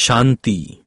शांति।